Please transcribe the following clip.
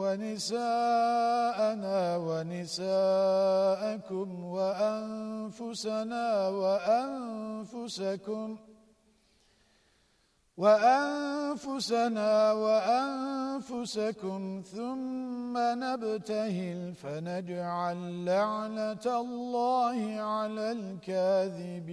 ونساءنا ونساءكم وأنفسنا وأنفسكم وأنفسنا وأنفسكم ثم نبتهل فنجعل لعنة الله على الكاذبين.